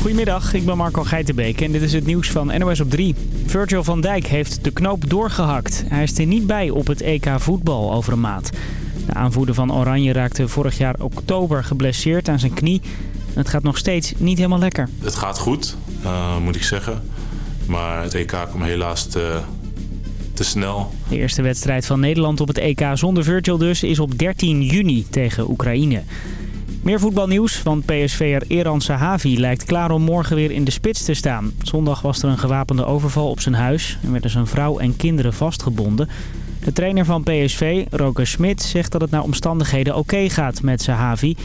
Goedemiddag, ik ben Marco Geitenbeek en dit is het nieuws van NOS op 3. Virgil van Dijk heeft de knoop doorgehakt. Hij is er niet bij op het EK voetbal over een maand. De aanvoerder van Oranje raakte vorig jaar oktober geblesseerd aan zijn knie. Het gaat nog steeds niet helemaal lekker. Het gaat goed, uh, moet ik zeggen. Maar het EK komt helaas te, te snel. De eerste wedstrijd van Nederland op het EK zonder Virgil dus is op 13 juni tegen Oekraïne. Meer voetbalnieuws, van PSV'er Eran Sahavi lijkt klaar om morgen weer in de spits te staan. Zondag was er een gewapende overval op zijn huis en werden zijn vrouw en kinderen vastgebonden. De trainer van PSV, Roker Smit, zegt dat het naar omstandigheden oké gaat met Sahavi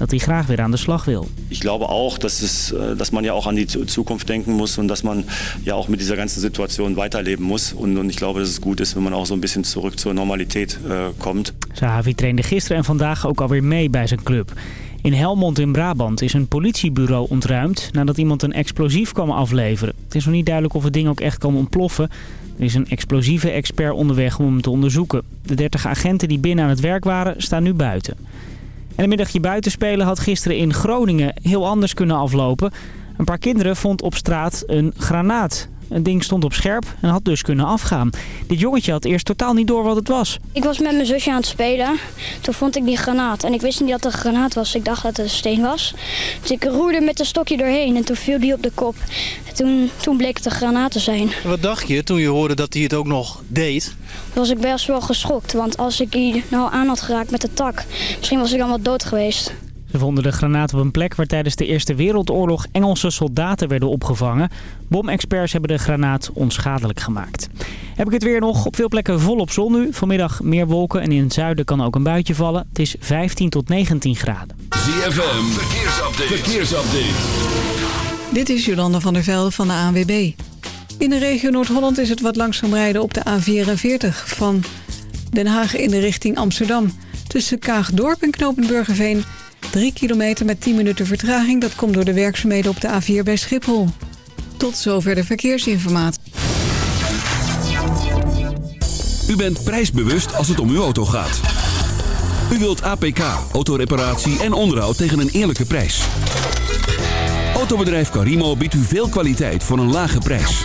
dat hij graag weer aan de slag wil. Ik glaube ook dat, es, äh, dat man ja ook aan die toekomst denken moet en dat man ja ook met deze ganze Situation weiterleben muss. Und, und ich glaube, dass es gut ist, wenn man auch so ein bisschen zurück zur Normalität äh, kommt. Sahavi trainde gisteren en vandaag ook alweer mee bij zijn club. In Helmond in Brabant is een politiebureau ontruimd nadat iemand een explosief kwam afleveren. Het is nog niet duidelijk of het ding ook echt kan ontploffen. Er is een explosieve expert onderweg om hem te onderzoeken. De 30 agenten die binnen aan het werk waren staan nu buiten. En een middagje buitenspelen had gisteren in Groningen heel anders kunnen aflopen. Een paar kinderen vond op straat een granaat. Het ding stond op scherp en had dus kunnen afgaan. Dit jongetje had eerst totaal niet door wat het was. Ik was met mijn zusje aan het spelen. Toen vond ik die granaat. En ik wist niet dat het een granaat was. Ik dacht dat het een steen was. Dus ik roerde met een stokje doorheen en toen viel die op de kop. En toen, toen bleek het een granaat te zijn. Wat dacht je toen je hoorde dat hij het ook nog deed? Was ik best wel geschokt. Want als ik die nou aan had geraakt met de tak, misschien was ik dan wel dood geweest. Ze vonden de granaat op een plek waar tijdens de Eerste Wereldoorlog Engelse soldaten werden opgevangen. Bomexperts hebben de granaat onschadelijk gemaakt. Heb ik het weer nog op veel plekken volop zon nu. Vanmiddag meer wolken en in het zuiden kan ook een buitje vallen. Het is 15 tot 19 graden. ZFM, verkeersupdate. verkeersupdate. Dit is Jolanda van der Velde van de ANWB. In de regio Noord-Holland is het wat langzaam rijden op de A44 van Den Haag in de richting Amsterdam. Tussen Kaagdorp en Knopenburgerveen 3 kilometer met 10 minuten vertraging. Dat komt door de werkzaamheden op de A4 bij Schiphol. Tot zover de verkeersinformatie. U bent prijsbewust als het om uw auto gaat. U wilt APK, autoreparatie en onderhoud tegen een eerlijke prijs. Autobedrijf Carimo biedt u veel kwaliteit voor een lage prijs.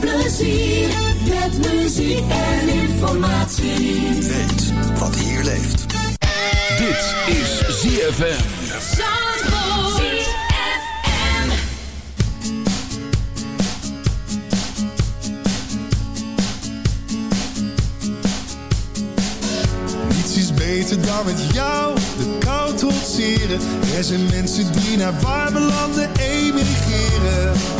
Plezier met muziek en informatie. Weet wat hier leeft. Dit is ZFM. Niets is beter dan met jou de kou trotseren. Er zijn mensen die naar warme landen emigreren.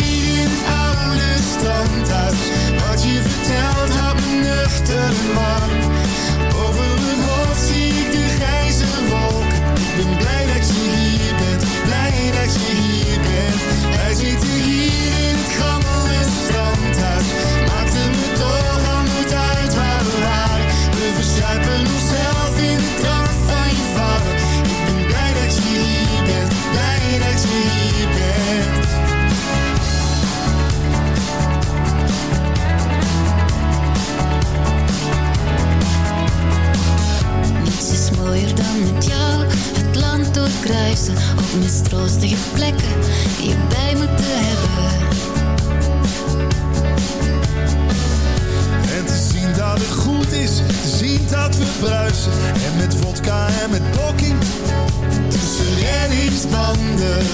mistroostige plekken je bij moeten hebben. En te zien dat het goed is, te zien dat we bruisen. En met vodka en met blokking, tussen reddingsbanden.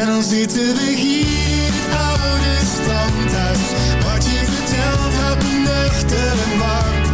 En dan zitten we hier het oude strandhuis. Wat je vertelt me nuchter en warm.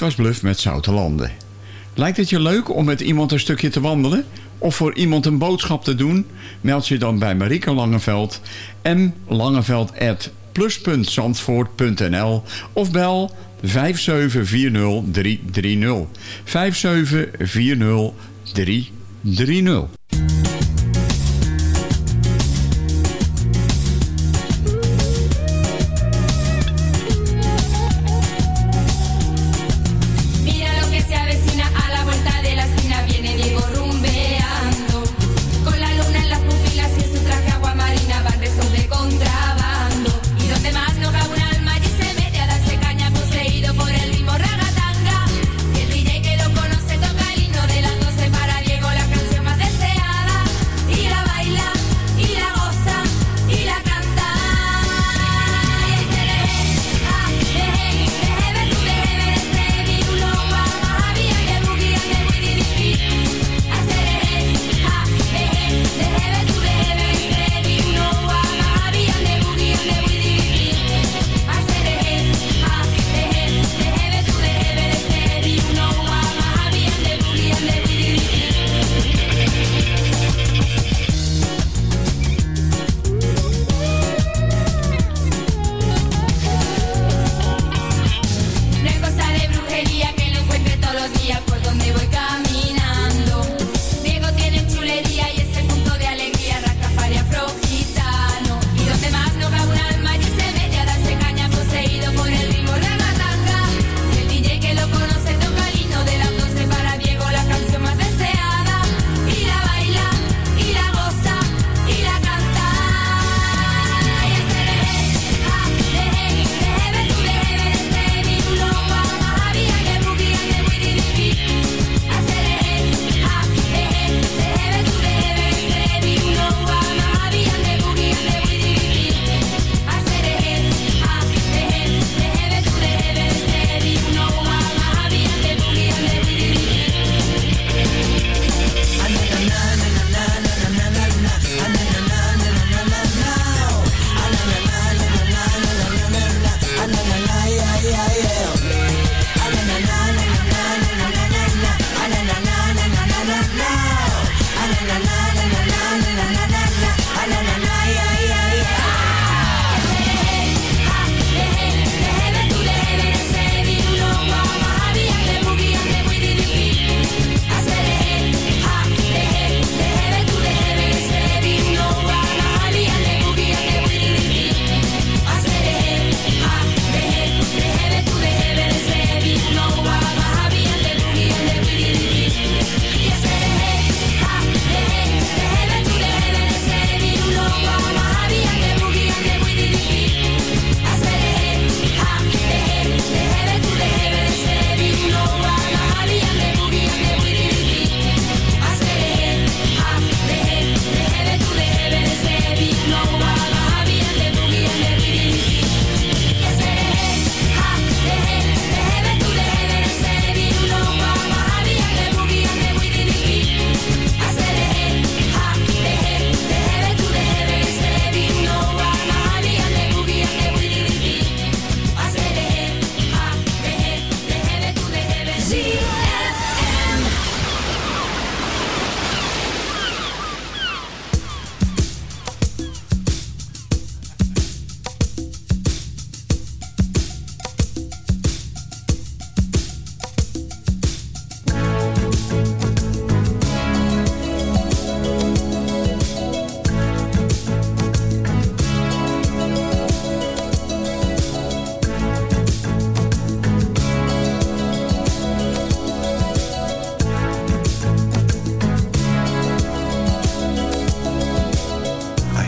Was Bluff met Zoute Landen. Lijkt het je leuk om met iemand een stukje te wandelen? Of voor iemand een boodschap te doen? Meld je dan bij Marieke Langeveld. M. Langeveld at plus.zandvoort.nl of bel 5740330. 5740330.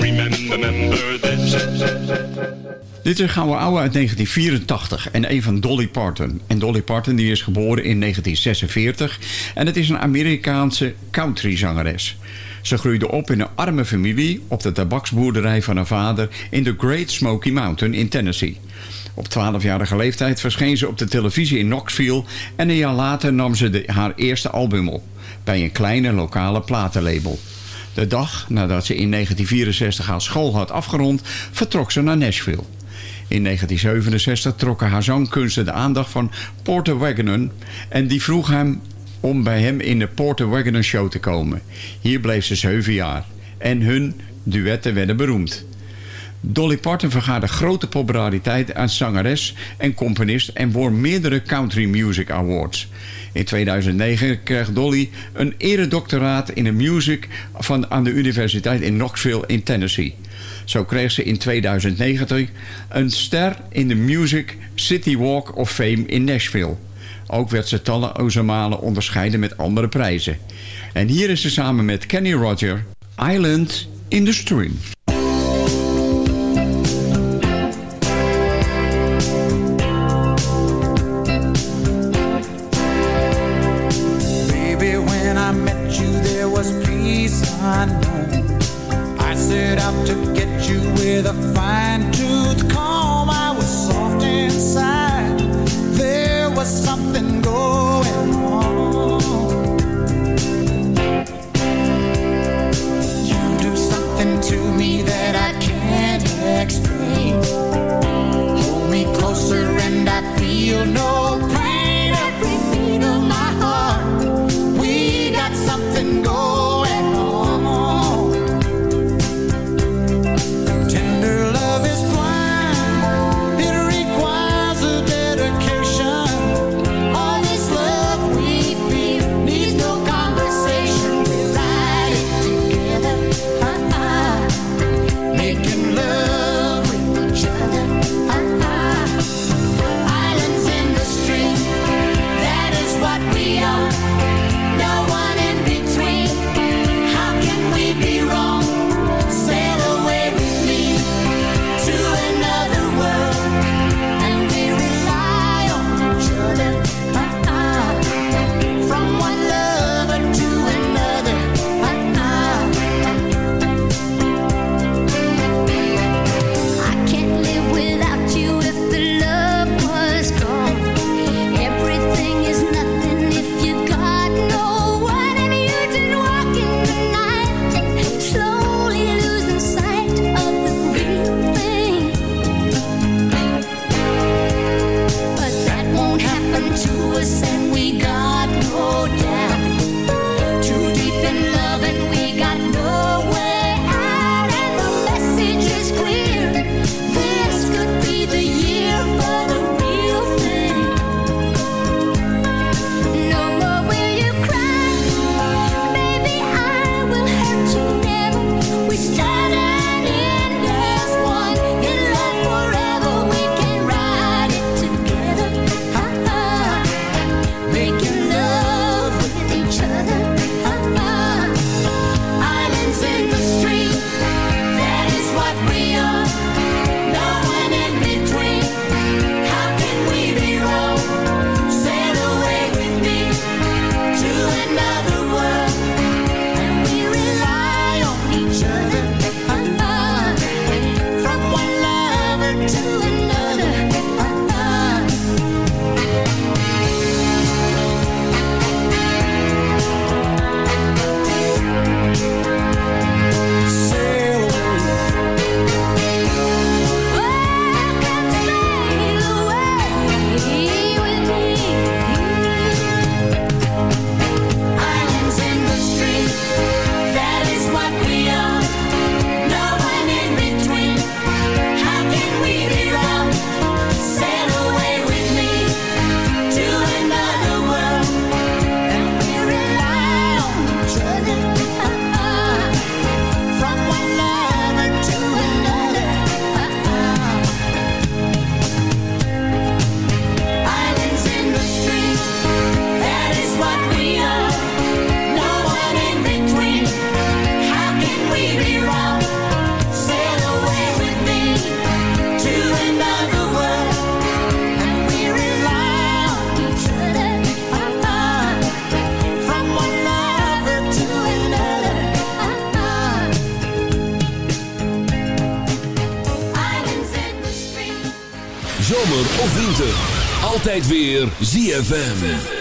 Remember. Dit is gouden ouwe uit 1984 en een van Dolly Parton. En Dolly Parton die is geboren in 1946 en het is een Amerikaanse countryzangeres. Ze groeide op in een arme familie op de tabaksboerderij van haar vader in de Great Smoky Mountain in Tennessee. Op 12-jarige leeftijd verscheen ze op de televisie in Knoxville en een jaar later nam ze haar eerste album op bij een kleine lokale platenlabel. De dag nadat ze in 1964 haar school had afgerond, vertrok ze naar Nashville. In 1967 trokken haar zangkunsten de aandacht van Porter Wagoner en die vroeg hem om bij hem in de Porter Wagoner Show te komen. Hier bleef ze zeven jaar en hun duetten werden beroemd. Dolly Parton vergaarde grote populariteit als zangeres en componist... en won meerdere Country Music Awards. In 2009 kreeg Dolly een eredoctoraat in de music... Van, aan de Universiteit in Knoxville in Tennessee. Zo kreeg ze in 2019 een ster in de Music City Walk of Fame in Nashville. Ook werd ze talloze malen onderscheiden met andere prijzen. En hier is ze samen met Kenny Roger, Island in the Stream. happened to us and we got no Altijd weer ZFM.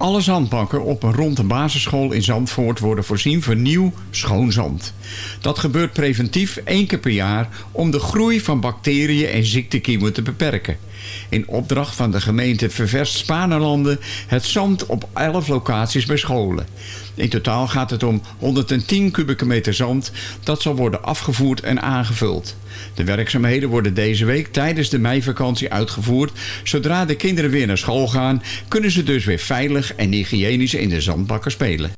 Alle zandbanken op een rond de basisschool in Zandvoort worden voorzien van nieuw schoon zand. Dat gebeurt preventief één keer per jaar om de groei van bacteriën en ziektekiemen te beperken. In opdracht van de gemeente ververst Spanerlanden het zand op 11 locaties bij scholen. In totaal gaat het om 110 kubieke meter zand dat zal worden afgevoerd en aangevuld. De werkzaamheden worden deze week tijdens de meivakantie uitgevoerd. Zodra de kinderen weer naar school gaan, kunnen ze dus weer veilig en hygiënisch in de zandbakken spelen.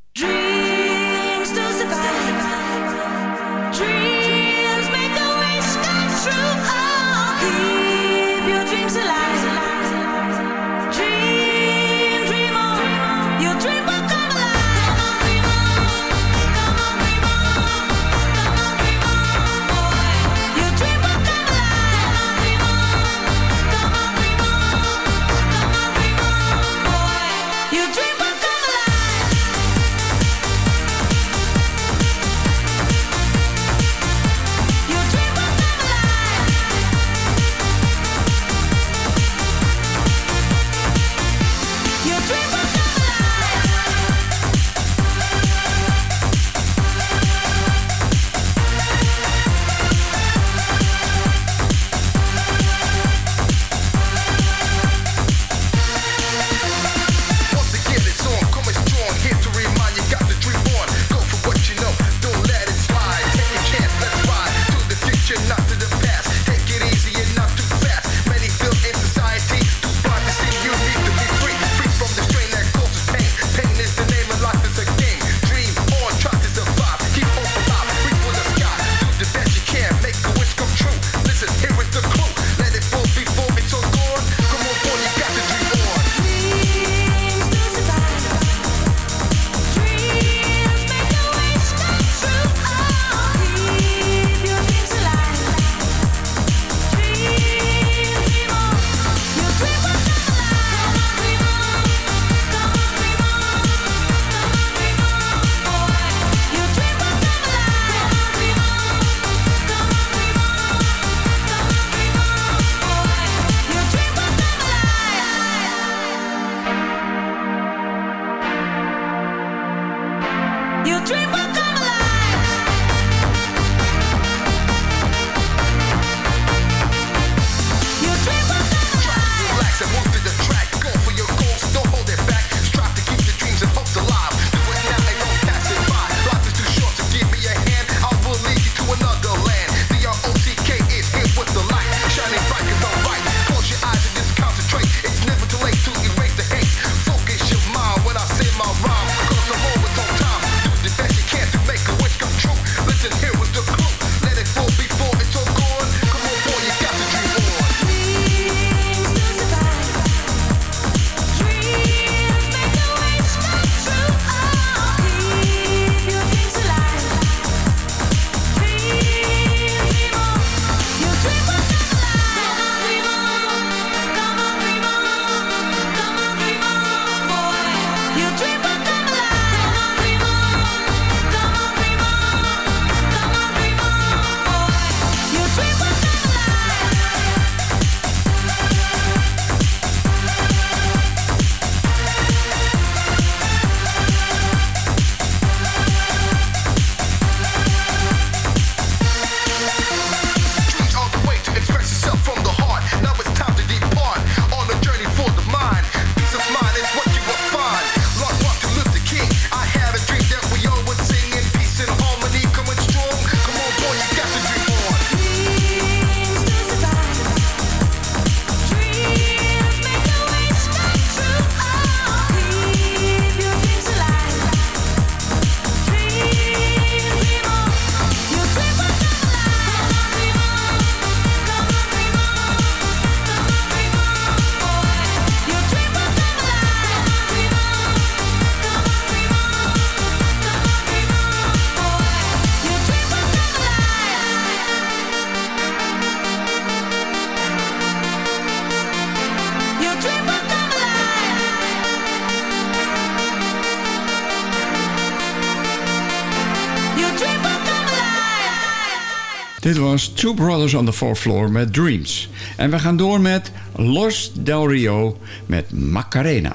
Two Brothers on the Fourth Floor met Dreams. En we gaan door met Los Del Rio met Macarena.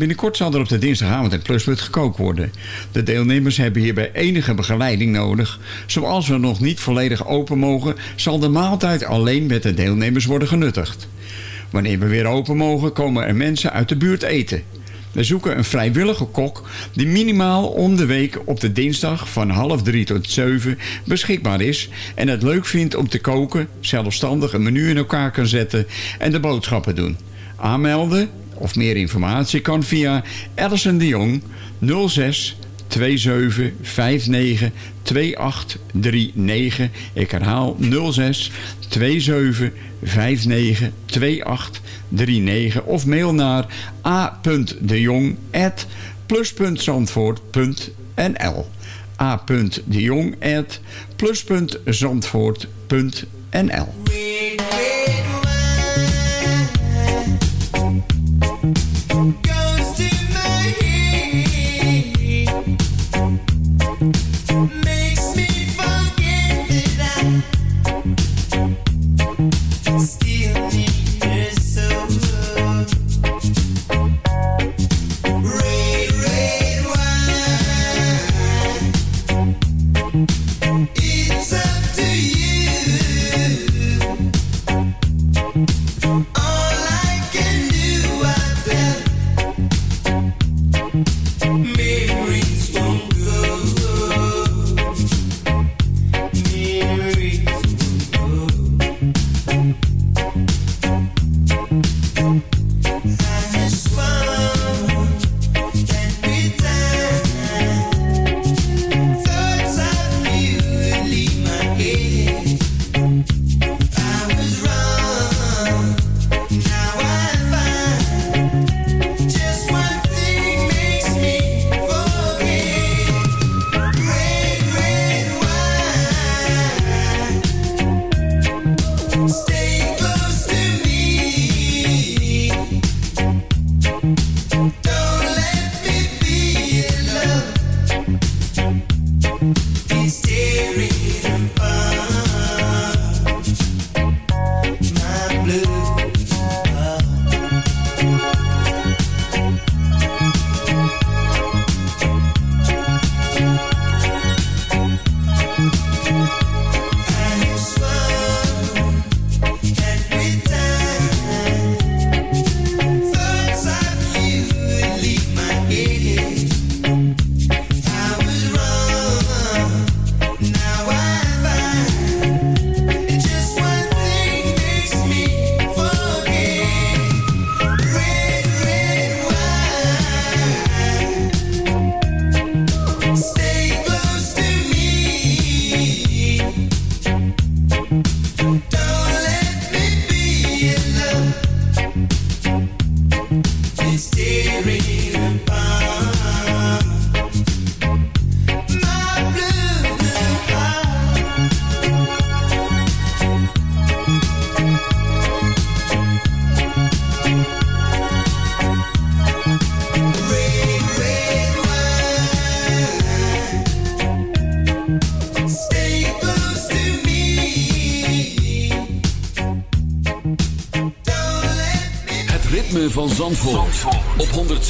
Binnenkort zal er op de dinsdagavond in Pluspunt gekookt worden. De deelnemers hebben hierbij enige begeleiding nodig. Zoals we nog niet volledig open mogen, zal de maaltijd alleen met de deelnemers worden genuttigd. Wanneer we weer open mogen, komen er mensen uit de buurt eten. We zoeken een vrijwillige kok die minimaal om de week op de dinsdag van half drie tot zeven beschikbaar is en het leuk vindt om te koken, zelfstandig een menu in elkaar kan zetten en de boodschappen doen. Aanmelden of meer informatie kan via Alison de Jong 06 27 59 2839. Ik herhaal 06 27 59 2839 of mail naar a.dejong at plus.zandvoort.nl a.dejong at plus.zandvoort.nl Bye.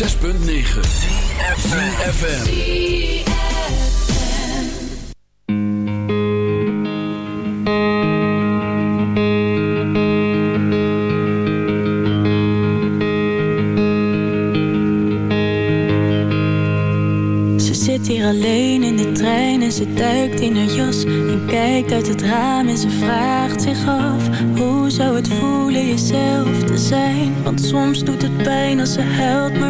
106.9 FM. Ze zit hier alleen in de trein en ze duikt in haar jas En kijkt uit het raam en ze vraagt zich af Hoe zou het voelen jezelf te zijn? Want soms doet het pijn als ze huilt maar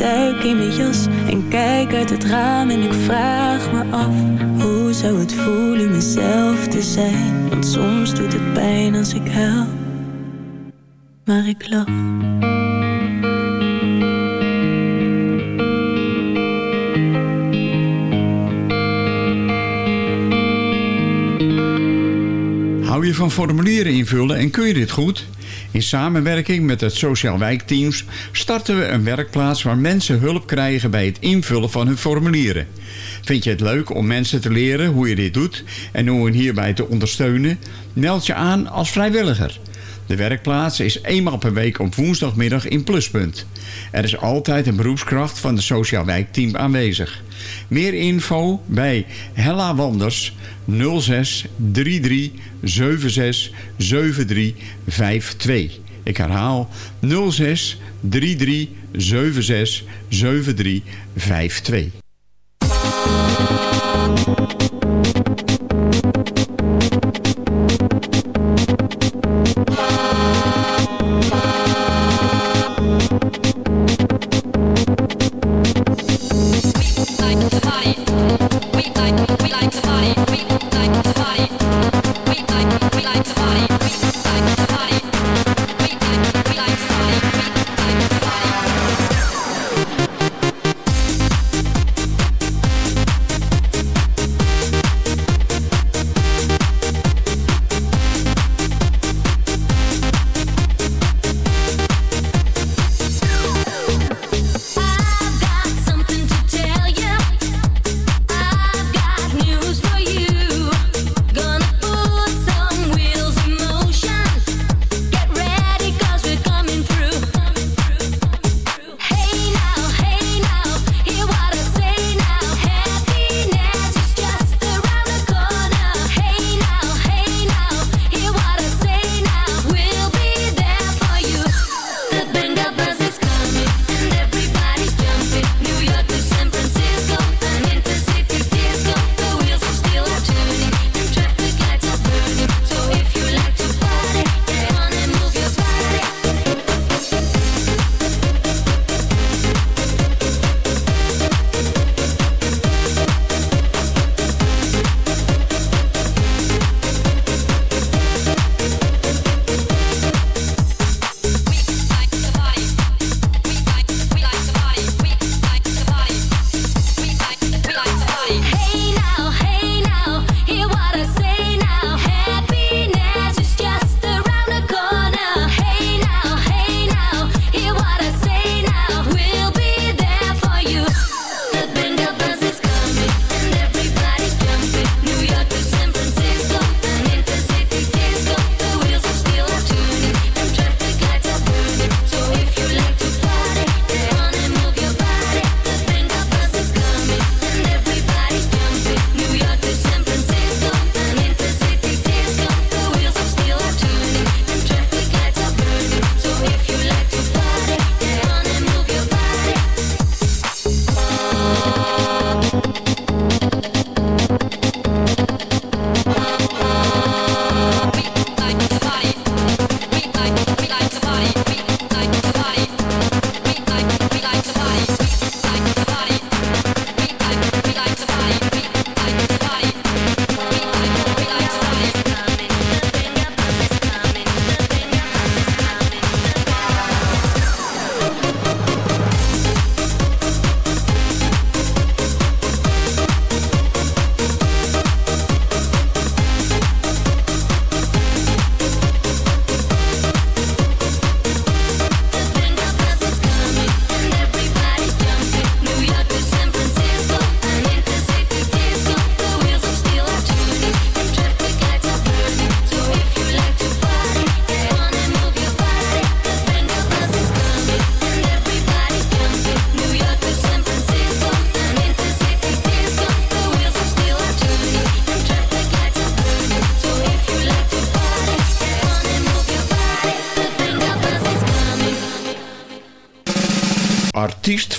duik in mijn jas En kijk uit het raam en ik vraag me af Hoe zou het voelen mezelf te zijn Want soms doet het pijn als ik huil Maar ik lach Hou je van formulieren invullen en kun je dit goed? In samenwerking met het Sociaal Wijkteams starten we een werkplaats waar mensen hulp krijgen bij het invullen van hun formulieren. Vind je het leuk om mensen te leren hoe je dit doet en hoe hen hierbij te ondersteunen? Meld je aan als vrijwilliger. De werkplaats is eenmaal per week op woensdagmiddag in Pluspunt. Er is altijd een beroepskracht van het Sociaal Wijkteam aanwezig. Meer info bij Hella Wanders 06 33 76 73 52. Ik herhaal 06 33 76 73 52.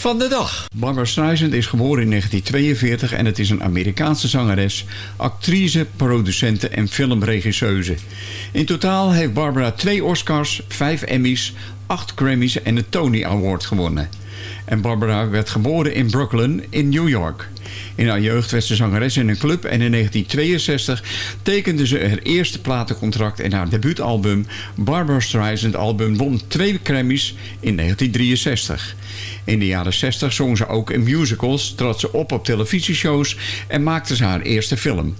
Van de dag. Barbara Streisand is geboren in 1942 en het is een Amerikaanse zangeres, actrice, producente en filmregisseuse. In totaal heeft Barbara twee Oscars, vijf Emmys, acht Grammys en een Tony Award gewonnen. En Barbara werd geboren in Brooklyn in New York. In haar jeugd werd ze zangeres in een club en in 1962 tekende ze haar eerste platencontract en haar debuutalbum Barbara Streisand album won twee Grammys in 1963. In de jaren 60 zong ze ook in musicals, trad ze op op televisieshows en maakte ze haar eerste film.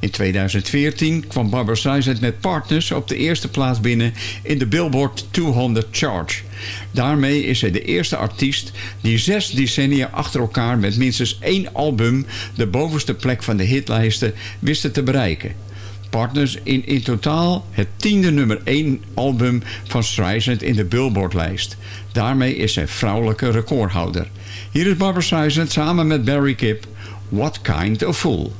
In 2014 kwam Barbara Streisand met Partners op de eerste plaats binnen in de Billboard 200 chart. Daarmee is zij de eerste artiest die zes decennia achter elkaar met minstens één album de bovenste plek van de hitlijsten wisten te bereiken. Partners in in totaal het tiende nummer 1 album van Streisand in de Billboard-lijst. Daarmee is zij vrouwelijke recordhouder. Hier is Barbara Streisand samen met Barry Kipp, What Kind of Fool.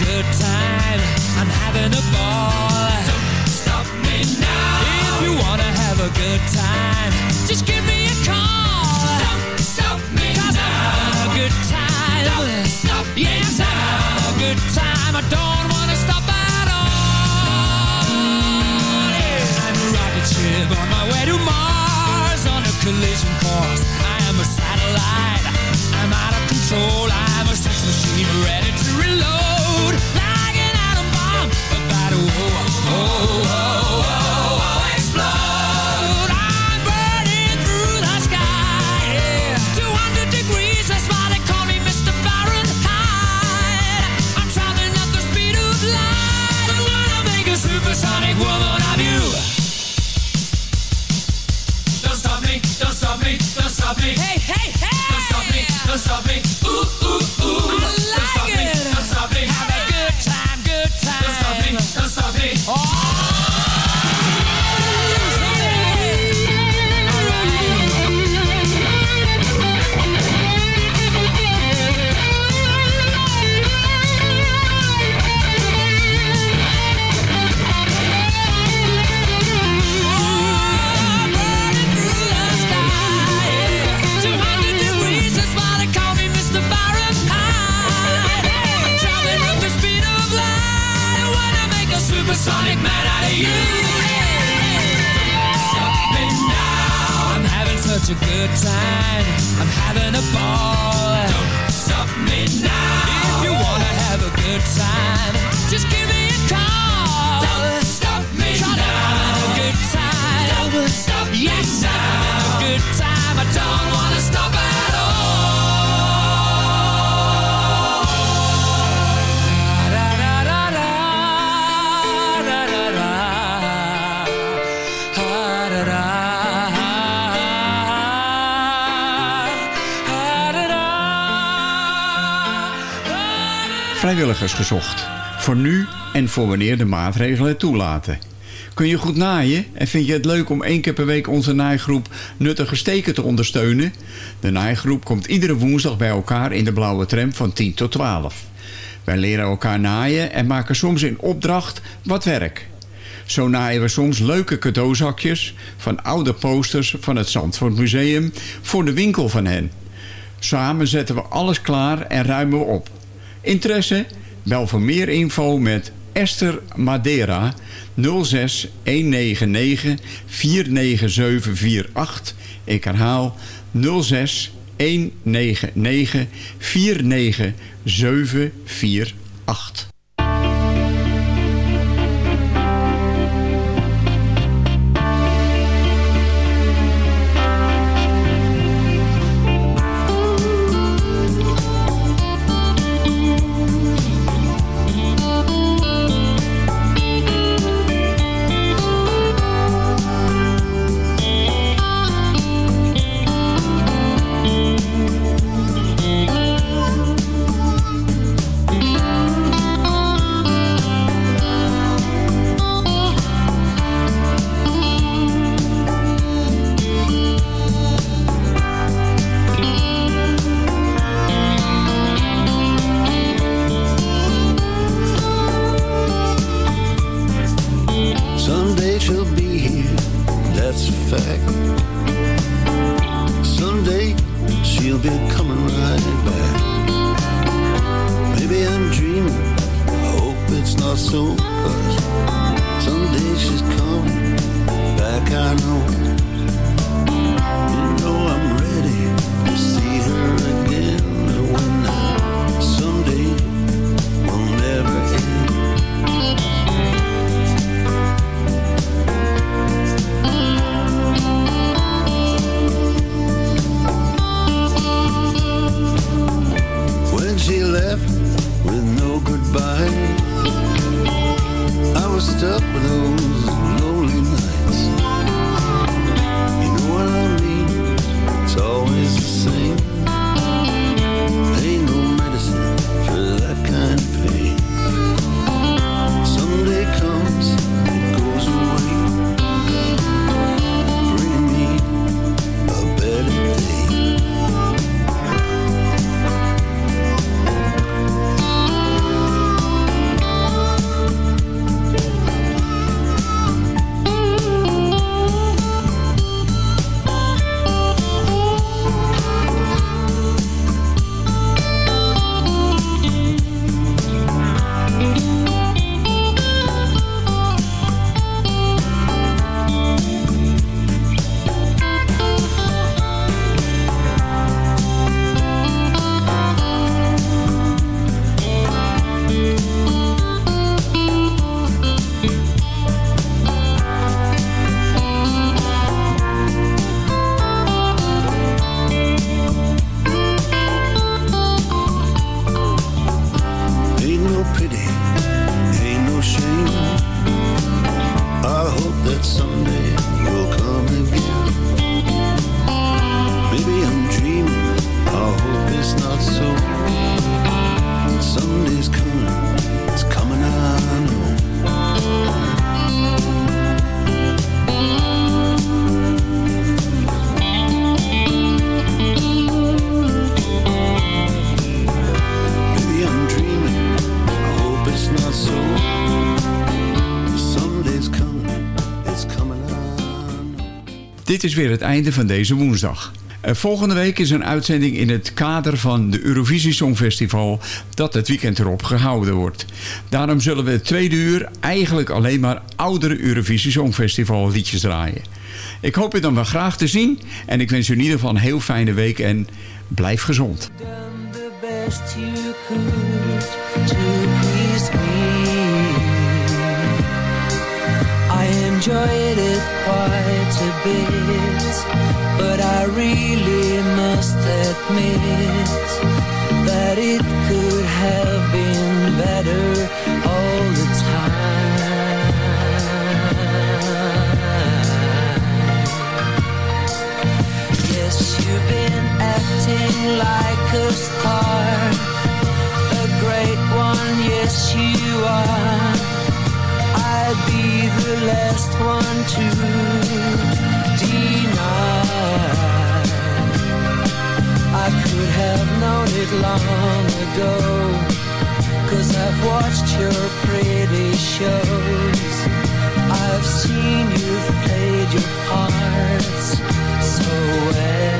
Good time. I'm having a ball. Don't stop me now. If you wanna have a good time, just give me a call. Don't stop me Cause now. I'm having a good time. Don't stop me yes, I'm having a good time. I don't wanna stop at all. Yeah. I'm a rocket ship on my way to Mars on a collision course. I am a satellite. Gezocht. Voor nu en voor wanneer de maatregelen het toelaten. Kun je goed naaien en vind je het leuk om één keer per week onze naaigroep Nuttige Steken te ondersteunen? De naaigroep komt iedere woensdag bij elkaar in de blauwe tram van 10 tot 12. Wij leren elkaar naaien en maken soms in opdracht wat werk. Zo naaien we soms leuke cadeauzakjes van oude posters van het Zandvoort Museum voor de winkel van hen. Samen zetten we alles klaar en ruimen we op. Interesse? Bel voor meer info met Esther Madeira 06 199 49748. Ik herhaal 06 199 49748. Is weer het einde van deze woensdag. Eh, volgende week is een uitzending in het kader van de Eurovisie Songfestival dat het weekend erop gehouden wordt. Daarom zullen we het tweede uur eigenlijk alleen maar oudere Eurovisie Songfestival liedjes draaien. Ik hoop u dan wel graag te zien en ik wens u in ieder geval een heel fijne week en blijf gezond. Enjoyed it quite a bit, but I really must admit that it could have been better all the time. Yes, you've been acting like a star, a great one, yes, you are. I'd be the last one to deny. I could have known it long ago, cause I've watched your pretty shows. I've seen you've played your parts so well.